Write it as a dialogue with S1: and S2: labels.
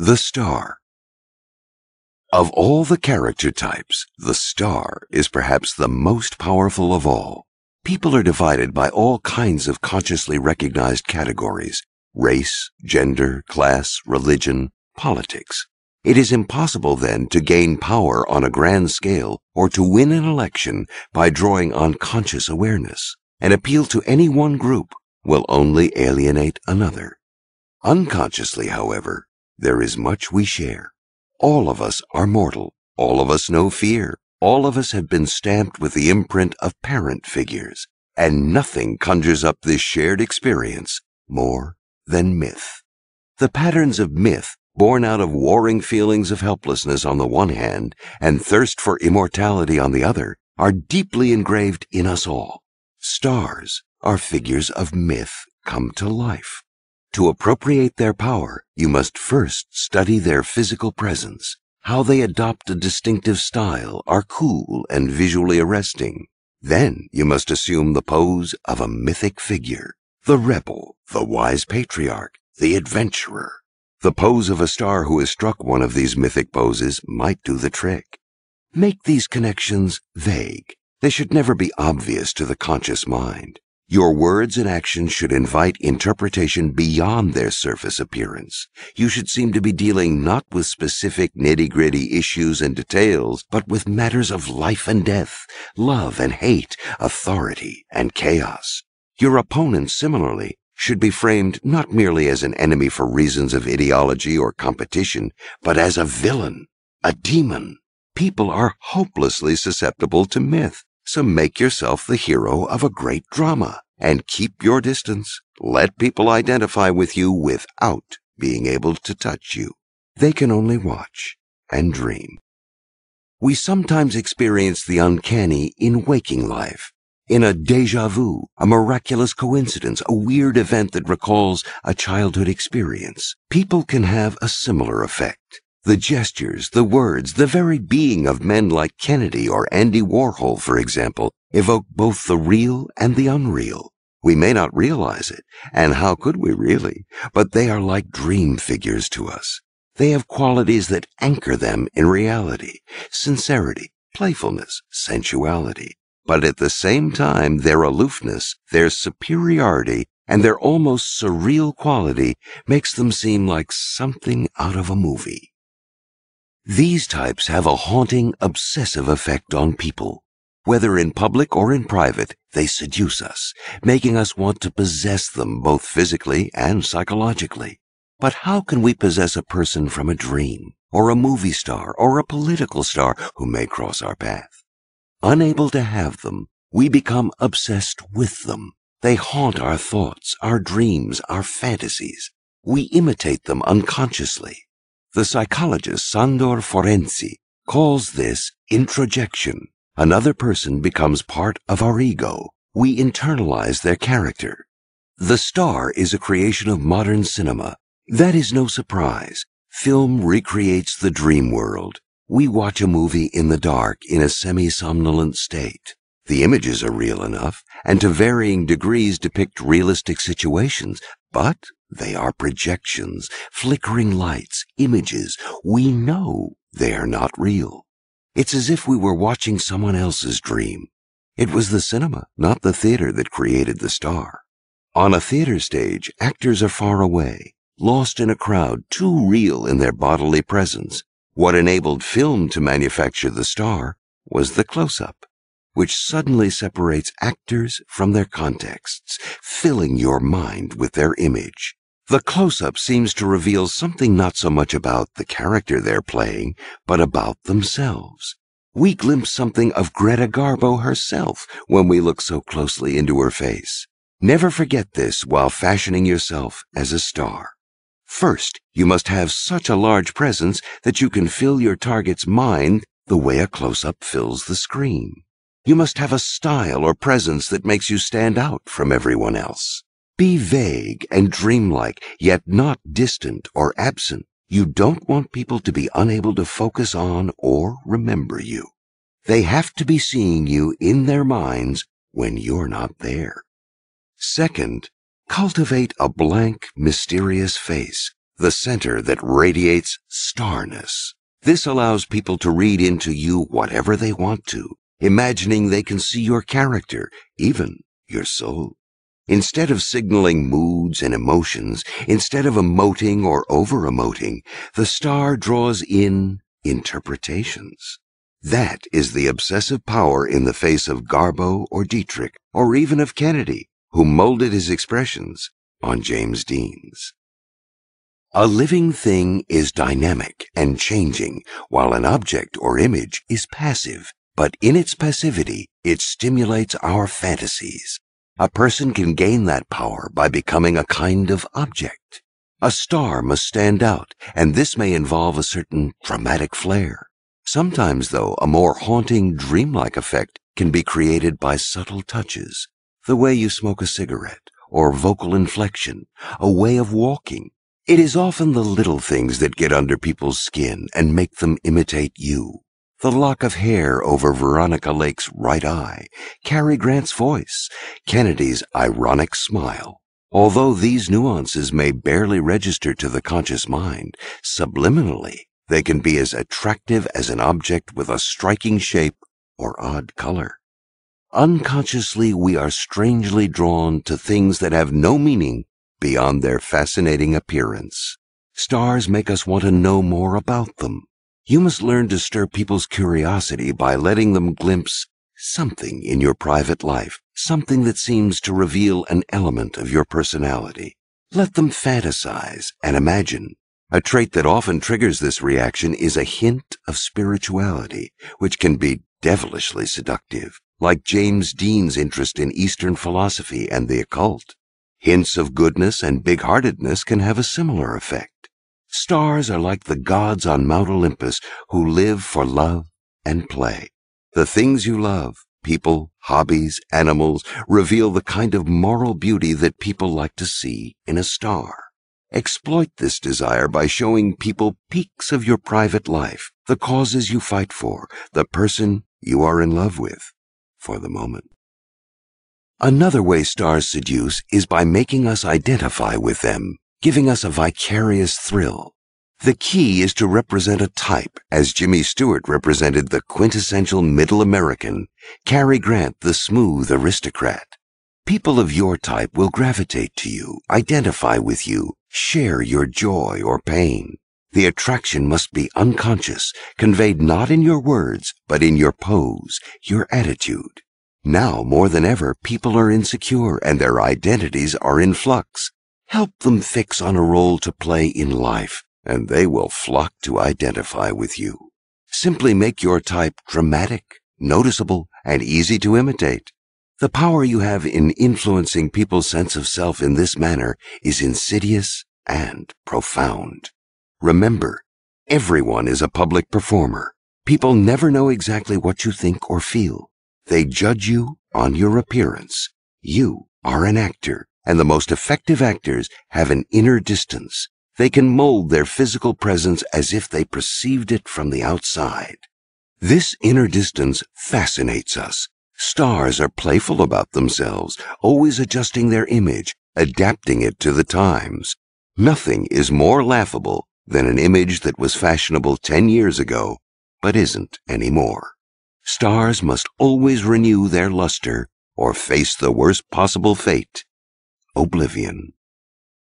S1: The Star Of all the character types, the star is perhaps the most powerful of all. People are divided by all kinds of consciously recognized categories race, gender, class, religion, politics. It is impossible then to gain power on a grand scale or to win an election by drawing on conscious awareness. An appeal to any one group will only alienate another. Unconsciously, however, there is much we share. All of us are mortal. All of us know fear. All of us have been stamped with the imprint of parent figures. And nothing conjures up this shared experience more than myth. The patterns of myth, born out of warring feelings of helplessness on the one hand and thirst for immortality on the other, are deeply engraved in us all. Stars are figures of myth come to life. To appropriate their power, you must first study their physical presence. How they adopt a distinctive style are cool and visually arresting. Then you must assume the pose of a mythic figure. The rebel, the wise patriarch, the adventurer. The pose of a star who has struck one of these mythic poses might do the trick. Make these connections vague. They should never be obvious to the conscious mind. Your words and actions should invite interpretation beyond their surface appearance. You should seem to be dealing not with specific nitty gritty issues and details, but with matters of life and death, love and hate, authority and chaos. Your opponent, similarly, should be framed not merely as an enemy for reasons of ideology or competition, but as a villain, a demon. People are hopelessly susceptible to myth. So make yourself the hero of a great drama and keep your distance. Let people identify with you without being able to touch you. They can only watch and dream. We sometimes experience the uncanny in waking life. In a deja vu, a miraculous coincidence, a weird event that recalls a childhood experience, people can have a similar effect. The gestures, the words, the very being of men like Kennedy or Andy Warhol, for example, evoke both the real and the unreal. We may not realize it, and how could we really? But they are like dream figures to us. They have qualities that anchor them in reality, sincerity, playfulness, sensuality. But at the same time, their aloofness, their superiority, and their almost surreal quality makes them seem like something out of a movie. These types have a haunting, obsessive effect on people. Whether in public or in private, they seduce us, making us want to possess them both physically and psychologically. But how can we possess a person from a dream, or a movie star, or a political star who may cross our path? Unable to have them, we become obsessed with them. They haunt our thoughts, our dreams, our fantasies. We imitate them unconsciously. The psychologist Sandor Ferenczi calls this introjection. Another person becomes part of our ego. We internalize their character. The Star is a creation of modern cinema. That is no surprise. Film recreates the dream world. We watch a movie in the dark in a semi-somnolent state. The images are real enough and to varying degrees depict realistic situations, but they are projections, flickering lights, images. We know they are not real. It's as if we were watching someone else's dream. It was the cinema, not the theater, that created the star. On a theater stage, actors are far away, lost in a crowd, too real in their bodily presence. What enabled film to manufacture the star was the close-up, which suddenly separates actors from their contexts, filling your mind with their image. The close-up seems to reveal something not so much about the character they're playing, but about themselves. We glimpse something of Greta Garbo herself when we look so closely into her face. Never forget this while fashioning yourself as a star. First, you must have such a large presence that you can fill your target's mind the way a close-up fills the screen. You must have a style or presence that makes you stand out from everyone else. Be vague and dreamlike, yet not distant or absent. You don't want people to be unable to focus on or remember you. They have to be seeing you in their minds when you're not there. Second, cultivate a blank, mysterious face. the center that radiates starness. This allows people to read into you whatever they want to, imagining they can see your character, even your soul. Instead of signaling moods and emotions, instead of emoting or over-emoting, the star draws in interpretations. That is the obsessive power in the face of Garbo or Dietrich, or even of Kennedy, who molded his expressions on James Dean's. A living thing is dynamic and changing, while an object or image is passive, but in its passivity, it stimulates our fantasies. A person can gain that power by becoming a kind of object. A star must stand out, and this may involve a certain dramatic flair. Sometimes, though, a more haunting, dreamlike effect can be created by subtle touches, the way you smoke a cigarette, or vocal inflection, a way of walking. It is often the little things that get under people's skin and make them imitate you the lock of hair over Veronica Lake's right eye, Cary Grant's voice, Kennedy's ironic smile. Although these nuances may barely register to the conscious mind, subliminally, they can be as attractive as an object with a striking shape or odd color. Unconsciously, we are strangely drawn to things that have no meaning beyond their fascinating appearance. Stars make us want to know more about them. You must learn to stir people's curiosity by letting them glimpse something in your private life, something that seems to reveal an element of your personality. Let them fantasize and imagine. A trait that often triggers this reaction is a hint of spirituality, which can be devilishly seductive, like James Dean's interest in Eastern philosophy and the occult. Hints of goodness and big-heartedness can have a similar effect. Stars are like the gods on Mount Olympus who live for love and play. The things you love, people, hobbies, animals, reveal the kind of moral beauty that people like to see in a star. Exploit this desire by showing people peeks of your private life, the causes you fight for, the person you are in love with, for the moment. Another way stars seduce is by making us identify with them giving us a vicarious thrill. The key is to represent a type, as Jimmy Stewart represented the quintessential middle American, Cary Grant the smooth aristocrat. People of your type will gravitate to you, identify with you, share your joy or pain. The attraction must be unconscious, conveyed not in your words, but in your pose, your attitude. Now, more than ever, people are insecure and their identities are in flux. Help them fix on a role to play in life, and they will flock to identify with you. Simply make your type dramatic, noticeable, and easy to imitate. The power you have in influencing people's sense of self in this manner is insidious and profound. Remember, everyone is a public performer. People never know exactly what you think or feel. They judge you on your appearance. You are an actor and the most effective actors have an inner distance. They can mold their physical presence as if they perceived it from the outside. This inner distance fascinates us. Stars are playful about themselves, always adjusting their image, adapting it to the times. Nothing is more laughable than an image that was fashionable 10 years ago, but isn't anymore. Stars must always renew their luster or face the worst possible fate oblivion.